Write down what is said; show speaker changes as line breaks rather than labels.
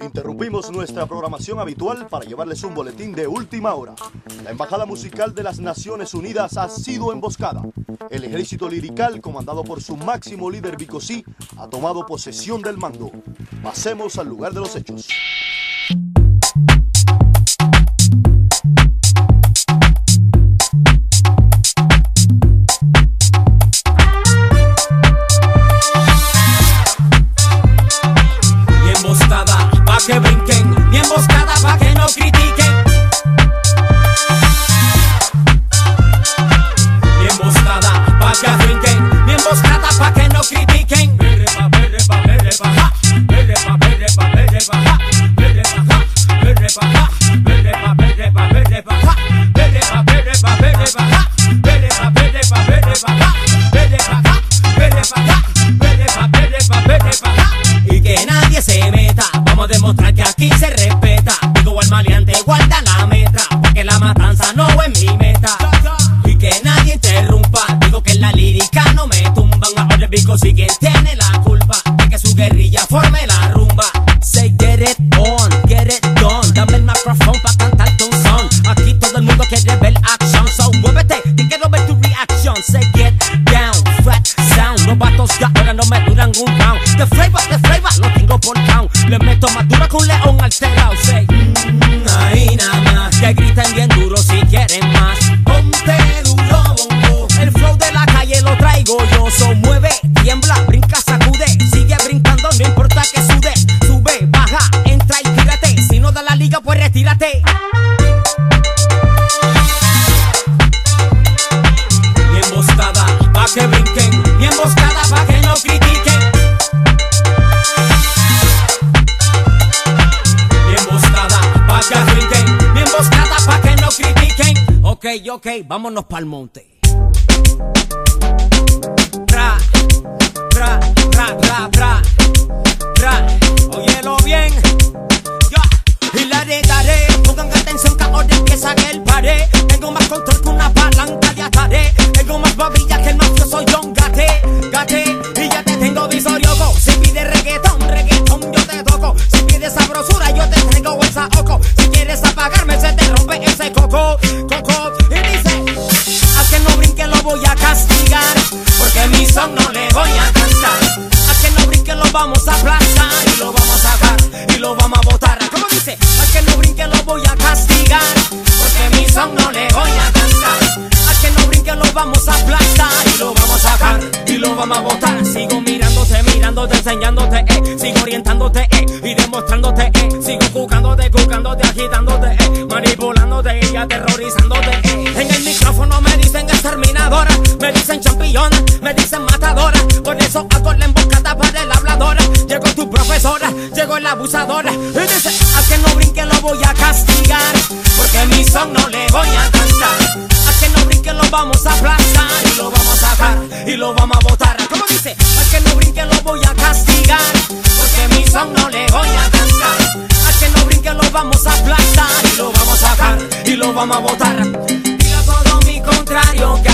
Interrumpimos nuestra programación habitual para llevarles un boletín de última hora. La Embajada Musical de las Naciones Unidas ha sido emboscada. El ejército lirical, comandado por su máximo líder Bicosí, ha tomado posesión del mando. Pasemos al lugar de los hechos.
Vere pa, vere pa, ja. Y que nadie se meta. Vamos a demostrar que aquí se respeta. Digo al maleante, guarda la meta. Porque la matanza no es mi meta. Bico sí quien tiene la culpa. De que su guerrilla forme la rumba. Say get it on, get it done. Dame el micrófono pa' cantarte un son. Aquí todo el mundo quiere ver action. So muévete, que quiero ver tu reaction. Say get down, fat sound. Los vatos ya ahora no me duran un round. The flavor, the flavor, lo tengo por count. Le meto más dura que un león alterado. Say, mm, ahí nada más. Que griten bien duro si quieren más. Mi emboscada, pa' que brinquen. Mi emboscada, pa' que no critiquen. Mi emboscada, pa' que brinquen. Mi emboscada, pa' que no critiquen. Ok, ok, vámonos pa'l monte. Tra, son no le voy a cantar. A que no brinque lo vamos a aplastar. Y lo vamos a sacar y lo vamos a botar. ¿Cómo dice? A que no brinque lo voy a castigar. Porque mi son no le voy a cantar. A que no brinque lo vamos a aplastar. Y lo vamos a sacar y lo vamos a botar. Sigo mirándote, mirándote, enseñándote, eh. Sigo orientándote, eh. Y demostrándote, eh. Sigo jugándote, jugándote, agitándote, eh. Manipulándote y aterrorizándote, me dicen matadora. Por eso hago la emboscada para el habladora. Llegó tu profesora, llegó la abusadora. Y dice, a que no brinque lo voy a castigar. Porque mi son no le voy a cantar. A que no brinque lo vamos a aplastar. Y lo vamos a sacar y lo vamos a botar. ¿Cómo dice? A que no brinque lo voy a castigar. Porque mi son no le voy a cantar. A que no brinque lo vamos a aplastar. Y lo vamos a sacar y lo vamos a botar. Dile a todo mi contrario que